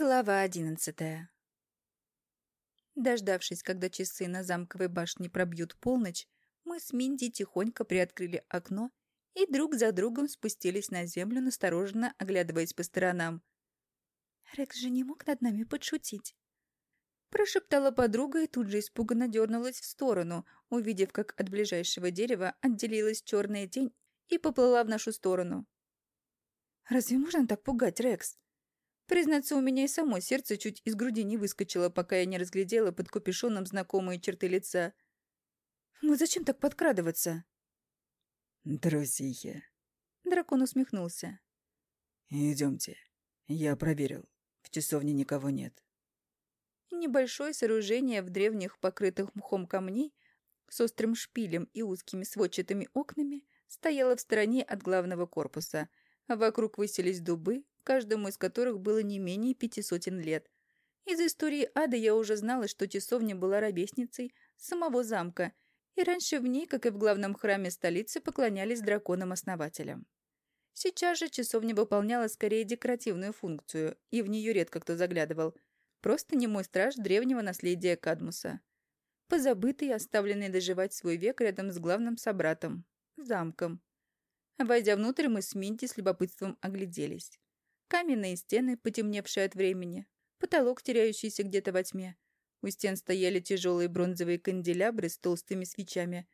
Глава одиннадцатая. Дождавшись, когда часы на замковой башне пробьют полночь, мы с Минди тихонько приоткрыли окно и друг за другом спустились на землю, настороженно оглядываясь по сторонам. «Рекс же не мог над нами подшутить», — прошептала подруга и тут же испуганно дернулась в сторону, увидев, как от ближайшего дерева отделилась черная тень и поплыла в нашу сторону. «Разве можно так пугать, Рекс?» Признаться, у меня и само сердце чуть из груди не выскочило, пока я не разглядела под капюшоном знакомые черты лица. «Ну зачем так подкрадываться?» «Трусихи». Дракон усмехнулся. «Идемте. Я проверил. В часовне никого нет». Небольшое сооружение в древних, покрытых мхом камней, с острым шпилем и узкими сводчатыми окнами, стояло в стороне от главного корпуса, а вокруг высились дубы, каждому из которых было не менее пяти сотен лет. Из истории ада я уже знала, что часовня была ровесницей самого замка, и раньше в ней, как и в главном храме столицы, поклонялись драконам-основателям. Сейчас же часовня выполняла скорее декоративную функцию, и в нее редко кто заглядывал. Просто не мой страж древнего наследия Кадмуса. Позабытый, оставленный доживать свой век рядом с главным собратом – замком. Войдя внутрь, мы с Минти с любопытством огляделись. Каменные стены, потемневшие от времени, потолок, теряющийся где-то во тьме. У стен стояли тяжелые бронзовые канделябры с толстыми свечами.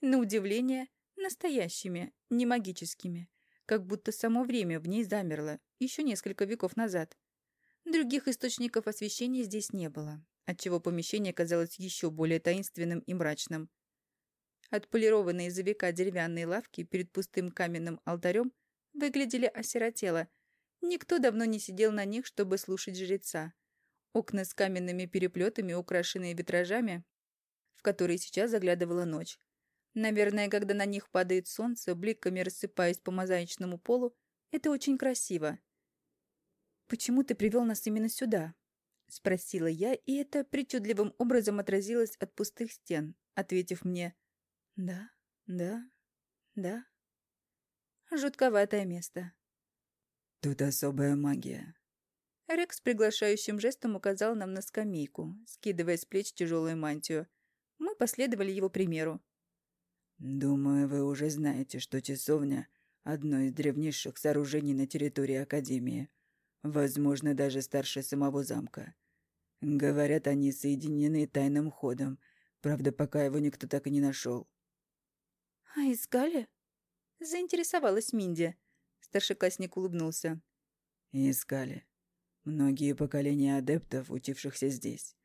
На удивление, настоящими, не магическими. Как будто само время в ней замерло, еще несколько веков назад. Других источников освещения здесь не было, отчего помещение казалось еще более таинственным и мрачным. Отполированные за века деревянные лавки перед пустым каменным алтарем выглядели осиротело – Никто давно не сидел на них, чтобы слушать жреца. Окна с каменными переплетами, украшенные витражами, в которые сейчас заглядывала ночь. Наверное, когда на них падает солнце, бликами рассыпаясь по мозаичному полу, это очень красиво. «Почему ты привел нас именно сюда?» — спросила я, и это причудливым образом отразилось от пустых стен, ответив мне «Да, да, да». Жутковатое место. Тут особая магия. Рекс приглашающим жестом указал нам на скамейку, скидывая с плеч тяжелую мантию. Мы последовали его примеру. «Думаю, вы уже знаете, что часовня — одно из древнейших сооружений на территории Академии. Возможно, даже старше самого замка. Говорят, они соединены тайным ходом. Правда, пока его никто так и не нашел. «А искали?» — заинтересовалась Минди. Старшеклассник улыбнулся. «Искали. Многие поколения адептов, учившихся здесь.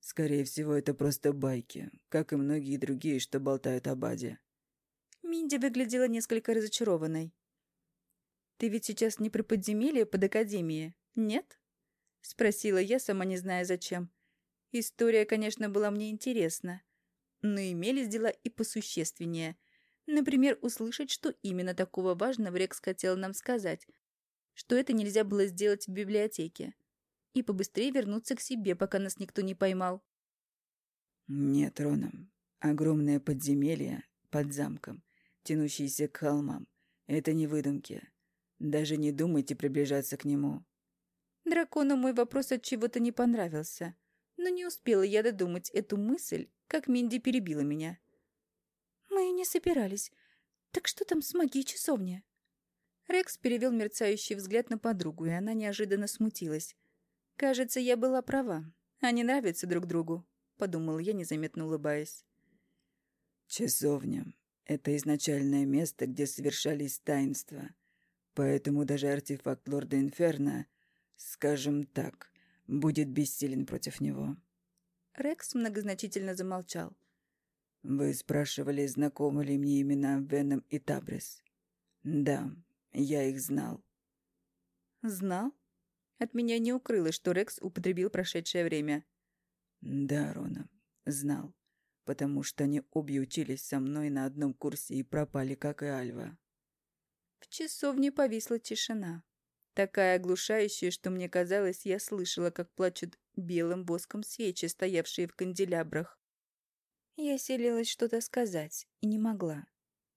Скорее всего, это просто байки, как и многие другие, что болтают об Аде». Минди выглядела несколько разочарованной. «Ты ведь сейчас не про подземелье под Академией, нет?» Спросила я, сама не зная зачем. История, конечно, была мне интересна, но имелись дела и посущественнее — Например, услышать, что именно такого важного Рекс хотел нам сказать, что это нельзя было сделать в библиотеке, и побыстрее вернуться к себе, пока нас никто не поймал. Нет, Роном, огромное подземелье под замком, тянущееся к холмам. Это не выдумки. Даже не думайте приближаться к нему. Дракону мой вопрос от чего-то не понравился, но не успела я додумать эту мысль, как Минди перебила меня. «Мы и не собирались. Так что там с магией часовни?» Рекс перевел мерцающий взгляд на подругу, и она неожиданно смутилась. «Кажется, я была права. Они нравятся друг другу», — подумал я, незаметно улыбаясь. «Часовня — это изначальное место, где совершались таинства. Поэтому даже артефакт Лорда Инферно, скажем так, будет бессилен против него». Рекс многозначительно замолчал. «Вы спрашивали, знакомы ли мне имена Веном и Табрис?» «Да, я их знал». «Знал?» От меня не укрылось, что Рекс употребил прошедшее время. «Да, Рона, знал, потому что они обе учились со мной на одном курсе и пропали, как и Альва». В часовне повисла тишина. Такая оглушающая, что мне казалось, я слышала, как плачут белым воском свечи, стоявшие в канделябрах. Я селилась что-то сказать и не могла.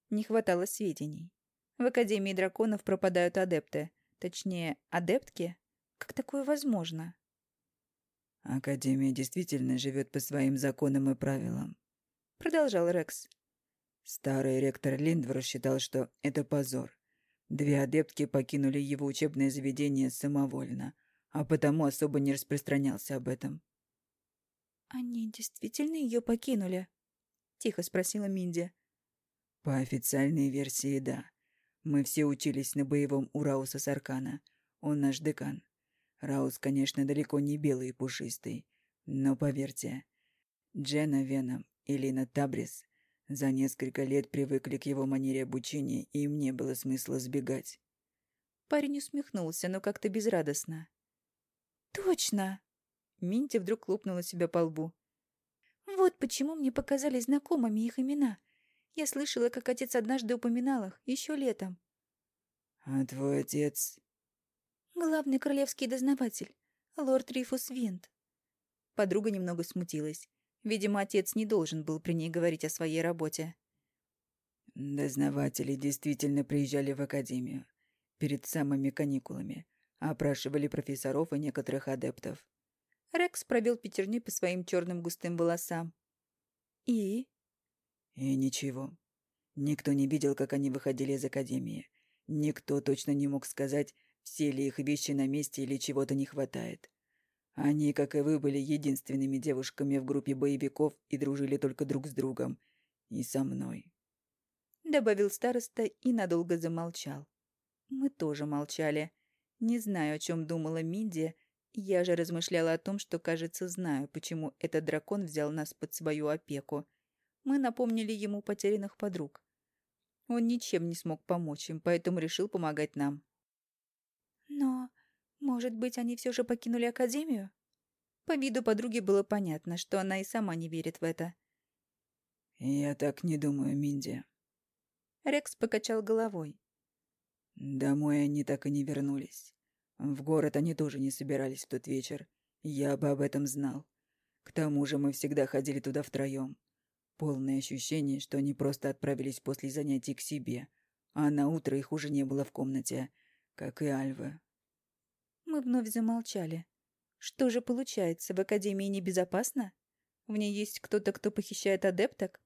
Не хватало сведений. В Академии драконов пропадают адепты. Точнее, адептки. Как такое возможно? Академия действительно живет по своим законам и правилам. Продолжал Рекс. Старый ректор Линдвор считал, что это позор. Две адептки покинули его учебное заведение самовольно, а потому особо не распространялся об этом. «Они действительно ее покинули?» — тихо спросила Минди. «По официальной версии, да. Мы все учились на боевом у Рауса Саркана. Он наш декан. Раус, конечно, далеко не белый и пушистый. Но поверьте, Джена Веном и Лина Табрис за несколько лет привыкли к его манере обучения, и им не было смысла сбегать. Парень усмехнулся, но как-то безрадостно. «Точно!» Минти вдруг хлопнула себя по лбу. «Вот почему мне показались знакомыми их имена. Я слышала, как отец однажды упоминал их, еще летом». «А твой отец...» «Главный королевский дознаватель, лорд Рифус Винт». Подруга немного смутилась. Видимо, отец не должен был при ней говорить о своей работе. Дознаватели действительно приезжали в академию перед самыми каникулами, опрашивали профессоров и некоторых адептов. Рекс пробил пятерней по своим черным густым волосам. «И?» «И ничего. Никто не видел, как они выходили из академии. Никто точно не мог сказать, все ли их вещи на месте или чего-то не хватает. Они, как и вы, были единственными девушками в группе боевиков и дружили только друг с другом. И со мной. Добавил староста и надолго замолчал. Мы тоже молчали. Не знаю, о чем думала Минди. Я же размышляла о том, что, кажется, знаю, почему этот дракон взял нас под свою опеку. Мы напомнили ему потерянных подруг. Он ничем не смог помочь им, поэтому решил помогать нам. Но может быть, они все же покинули Академию? По виду подруги было понятно, что она и сама не верит в это. «Я так не думаю, Минди». Рекс покачал головой. «Домой они так и не вернулись. В город они тоже не собирались в тот вечер. Я бы об этом знал. К тому же мы всегда ходили туда втроем. Полное ощущение, что они просто отправились после занятий к себе, а на утро их уже не было в комнате, как и Альвы. Мы вновь замолчали. Что же получается, в Академии небезопасно? В ней есть кто-то, кто похищает адепток?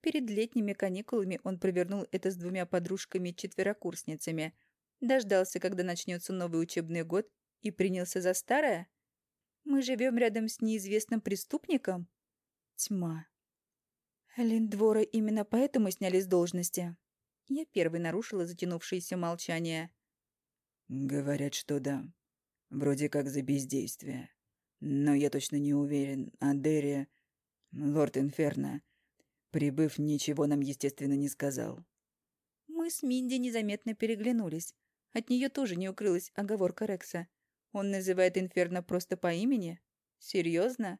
Перед летними каникулами он провернул это с двумя подружками-четверокурсницами, дождался, когда начнется новый учебный год, и принялся за старое? Мы живем рядом с неизвестным преступником? Тьма. Линдвора именно поэтому сняли с должности. Я первой нарушила затянувшееся молчание. «Говорят, что да. Вроде как за бездействие. Но я точно не уверен. А Дерри... Лорд Инферно, прибыв, ничего нам, естественно, не сказал. Мы с Минди незаметно переглянулись. От нее тоже не укрылась оговорка Рекса. Он называет Инферно просто по имени? Серьезно?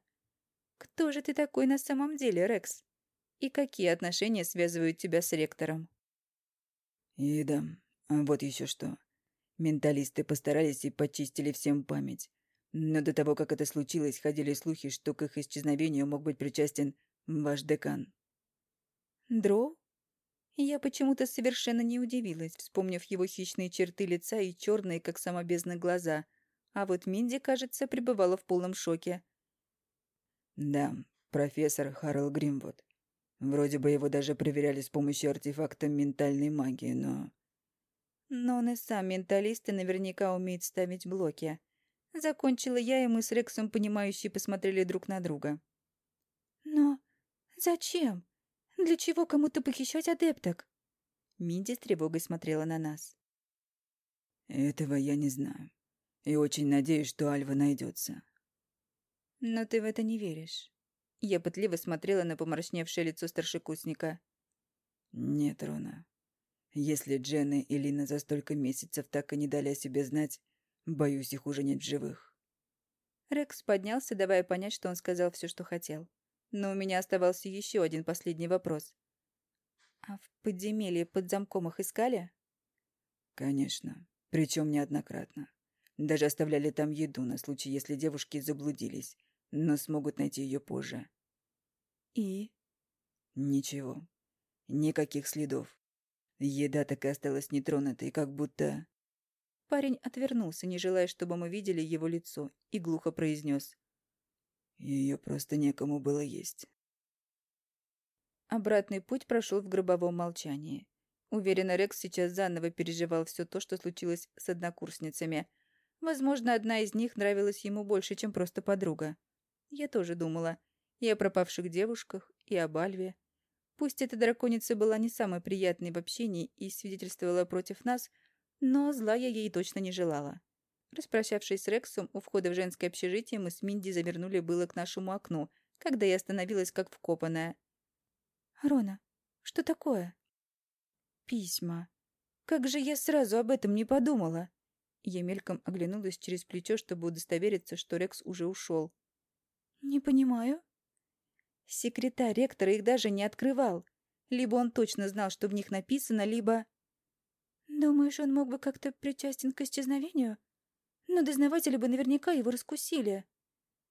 Кто же ты такой на самом деле, Рекс? И какие отношения связывают тебя с ректором? И да, вот еще что. Менталисты постарались и почистили всем память. Но до того, как это случилось, ходили слухи, что к их исчезновению мог быть причастен ваш декан. Дроу? Я почему-то совершенно не удивилась, вспомнив его хищные черты лица и черные, как сама бездна, глаза. А вот Минди, кажется, пребывала в полном шоке. Да, профессор Харл Гримвуд. Вроде бы его даже проверяли с помощью артефакта ментальной магии, но... Но он и сам менталист и наверняка умеет ставить блоки. Закончила я, и мы с Рексом, понимающие, посмотрели друг на друга. «Но зачем? Для чего кому-то похищать адепток?» Минди с тревогой смотрела на нас. «Этого я не знаю. И очень надеюсь, что Альва найдется. «Но ты в это не веришь». Я пытливо смотрела на помрачневшее лицо старшекурсника. «Нет, Рона. Если Дженна и Лина за столько месяцев так и не дали о себе знать, боюсь, их уже нет в живых. Рекс поднялся, давая понять, что он сказал все, что хотел. Но у меня оставался еще один последний вопрос. А в подземелье под замком их искали? Конечно. Причем неоднократно. Даже оставляли там еду на случай, если девушки заблудились, но смогут найти ее позже. И? Ничего. Никаких следов. Еда так и осталась нетронутой, как будто... Парень отвернулся, не желая, чтобы мы видели его лицо, и глухо произнес. Ее просто некому было есть. Обратный путь прошел в гробовом молчании. Уверена, Рекс сейчас заново переживал все то, что случилось с однокурсницами. Возможно, одна из них нравилась ему больше, чем просто подруга. Я тоже думала. И о пропавших девушках, и об Альве. Пусть эта драконица была не самой приятной в общении и свидетельствовала против нас, но зла я ей точно не желала. Распрощавшись с Рексом, у входа в женское общежитие мы с Минди завернули было к нашему окну, когда я остановилась как вкопанная. «Рона, что такое?» «Письма. Как же я сразу об этом не подумала?» Я мельком оглянулась через плечо, чтобы удостовериться, что Рекс уже ушел. «Не понимаю». Секретарь ректора их даже не открывал. Либо он точно знал, что в них написано, либо... «Думаешь, он мог бы как-то причастен к исчезновению? Но дознаватели бы наверняка его раскусили».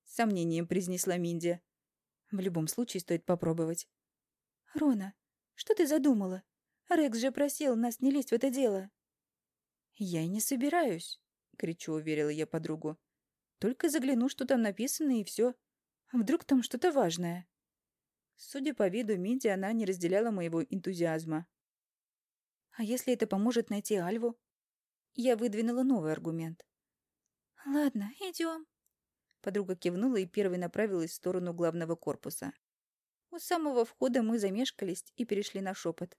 С сомнением произнесла Минди. «В любом случае стоит попробовать». «Рона, что ты задумала? Рекс же просил нас не лезть в это дело». «Я и не собираюсь», — кричу, уверила я подругу. «Только загляну, что там написано, и все. Вдруг там что-то важное». Судя по виду Минди, она не разделяла моего энтузиазма. «А если это поможет найти Альву?» Я выдвинула новый аргумент. «Ладно, идем». Подруга кивнула и первой направилась в сторону главного корпуса. У самого входа мы замешкались и перешли на шепот.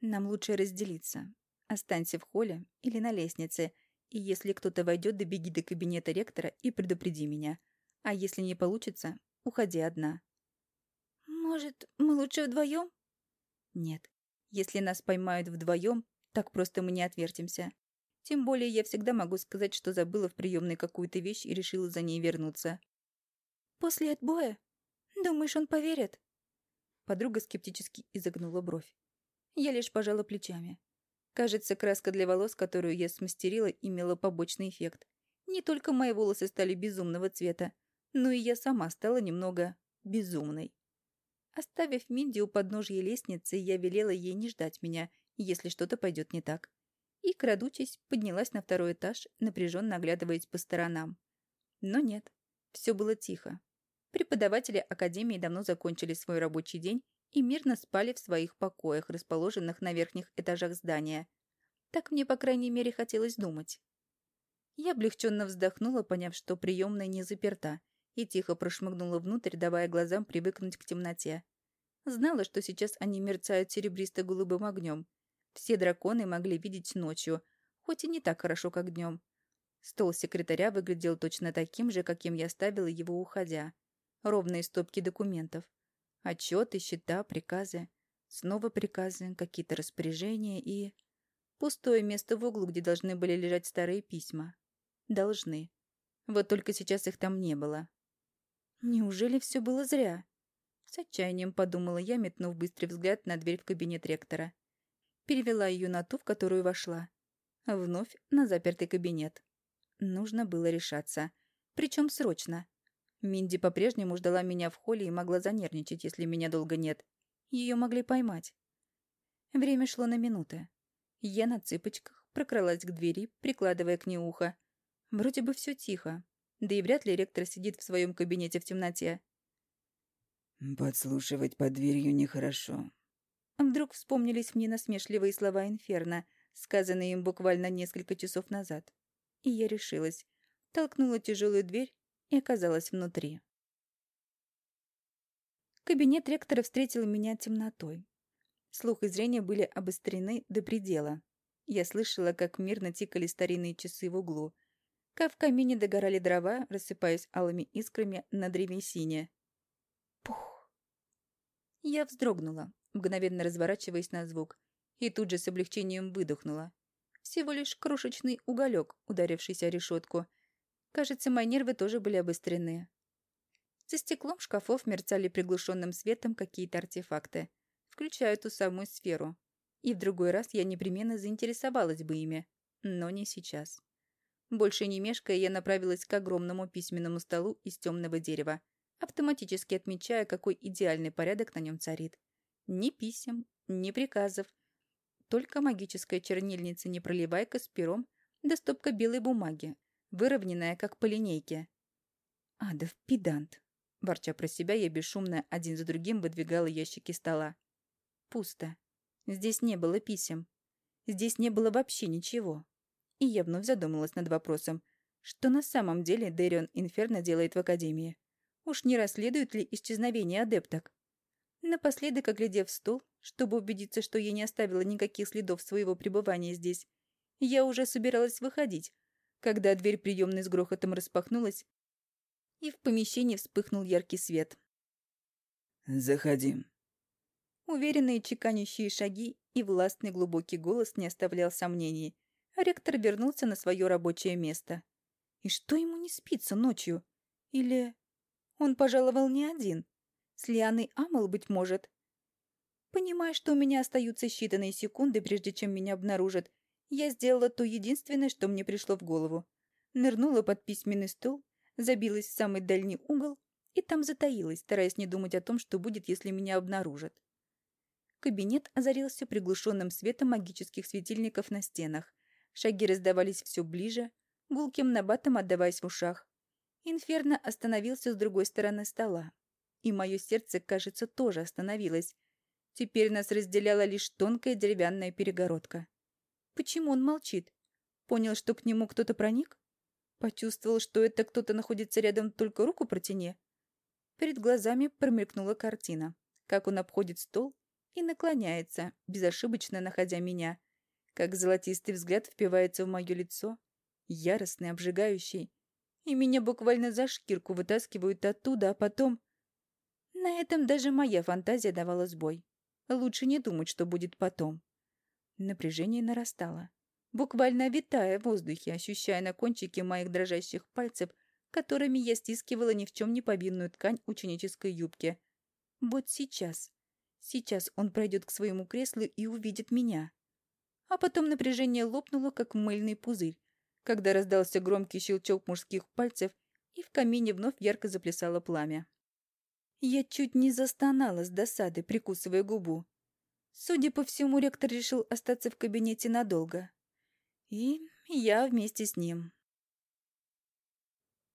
«Нам лучше разделиться. Останься в холле или на лестнице, и если кто-то войдет, добеги до кабинета ректора и предупреди меня. А если не получится, уходи одна». «Может, мы лучше вдвоем?» «Нет. Если нас поймают вдвоем, так просто мы не отвертимся. Тем более я всегда могу сказать, что забыла в приемной какую-то вещь и решила за ней вернуться. «После отбоя? Думаешь, он поверит?» Подруга скептически изогнула бровь. Я лишь пожала плечами. Кажется, краска для волос, которую я смастерила, имела побочный эффект. Не только мои волосы стали безумного цвета, но и я сама стала немного безумной. Оставив Минди у подножья лестницы, я велела ей не ждать меня, если что-то пойдет не так и, крадучись, поднялась на второй этаж, напряженно оглядываясь по сторонам. Но нет, все было тихо. Преподаватели Академии давно закончили свой рабочий день и мирно спали в своих покоях, расположенных на верхних этажах здания. Так мне, по крайней мере, хотелось думать. Я облегченно вздохнула, поняв, что приемная не заперта, и тихо прошмыгнула внутрь, давая глазам привыкнуть к темноте. Знала, что сейчас они мерцают серебристо-голубым огнем, все драконы могли видеть ночью, хоть и не так хорошо, как днем. Стол секретаря выглядел точно таким же, каким я ставила его, уходя. Ровные стопки документов. Отчеты, счета, приказы. Снова приказы, какие-то распоряжения и... Пустое место в углу, где должны были лежать старые письма. Должны. Вот только сейчас их там не было. Неужели все было зря? С отчаянием подумала я, метнув быстрый взгляд на дверь в кабинет ректора перевела ее на ту, в которую вошла. Вновь на запертый кабинет. Нужно было решаться. Причем срочно. Минди по-прежнему ждала меня в холле и могла занервничать, если меня долго нет. Ее могли поймать. Время шло на минуты. Я на цыпочках прокралась к двери, прикладывая к ней ухо. Вроде бы все тихо. Да и вряд ли ректор сидит в своем кабинете в темноте. «Подслушивать под дверью нехорошо», Вдруг вспомнились мне насмешливые слова Инферно, сказанные им буквально несколько часов назад. И я решилась. Толкнула тяжелую дверь и оказалась внутри. Кабинет ректора встретил меня темнотой. Слух и зрение были обострены до предела. Я слышала, как мирно тикали старинные часы в углу, как в камине догорали дрова, рассыпаясь алыми искрами на древесине. Пух! Я вздрогнула, мгновенно разворачиваясь на звук, и тут же с облегчением выдохнула. Всего лишь крошечный уголек, ударившийся о решетку. Кажется, мои нервы тоже были обострены. За стеклом шкафов мерцали приглушенным светом какие-то артефакты, включая ту самую сферу. И в другой раз я непременно заинтересовалась бы ими, но не сейчас. Больше не мешкая, я направилась к огромному письменному столу из темного дерева, автоматически отмечая, какой идеальный порядок на нем царит. Ни писем, ни приказов. только магическая чернильница-непроливайка с пером да белой бумаги, выровненная, как по линейке. «Адов педант!» Ворча про себя, я бесшумно один за другим выдвигала ящики стола. Пусто. Здесь не было писем. Здесь не было вообще ничего. И я вновь задумалась над вопросом, что на самом деле Дэрион Инферно делает в Академии. Уж не расследует ли исчезновение адепток? Напоследок, оглядев стол, чтобы убедиться, что я не оставила никаких следов своего пребывания здесь, я уже собиралась выходить, когда дверь приемной с грохотом распахнулась, и в помещении вспыхнул яркий свет. «Заходи». Уверенные чеканящие шаги и властный глубокий голос не оставлял сомнений. Ректор вернулся на свое рабочее место. И что ему не спится ночью? Или он пожаловал не один? С Лианой Амал, быть может? Понимая, что у меня остаются считанные секунды, прежде чем меня обнаружат, я сделала то единственное, что мне пришло в голову. Нырнула под письменный стол, забилась в самый дальний угол и там затаилась, стараясь не думать о том, что будет, если меня обнаружат. Кабинет озарился приглушенным светом магических светильников на стенах. Шаги раздавались все ближе, гулким набатом отдаваясь в ушах. Инферно остановился с другой стороны стола. И мое сердце, кажется, тоже остановилось. Теперь нас разделяла лишь тонкая деревянная перегородка. Почему он молчит? Понял, что к нему кто-то проник? Почувствовал, что это кто-то находится рядом, только руку протяни? Перед глазами промелькнула картина, как он обходит стол и наклоняется, безошибочно находя меня, как золотистый взгляд впивается в мое лицо, яростный, обжигающий, и меня буквально за шкирку вытаскивают оттуда, а потом... На этом даже моя фантазия давала сбой. Лучше не думать, что будет потом. Напряжение нарастало, буквально витая в воздухе, ощущая на кончике моих дрожащих пальцев, которыми я стискивала ни в чем не повинную ткань ученической юбки. Вот сейчас. Сейчас он пройдет к своему креслу и увидит меня. А потом напряжение лопнуло, как мыльный пузырь, когда раздался громкий щелчок мужских пальцев, и в камине вновь ярко заплясало пламя. Я чуть не застонала с досады, прикусывая губу. Судя по всему, ректор решил остаться в кабинете надолго. И я вместе с ним.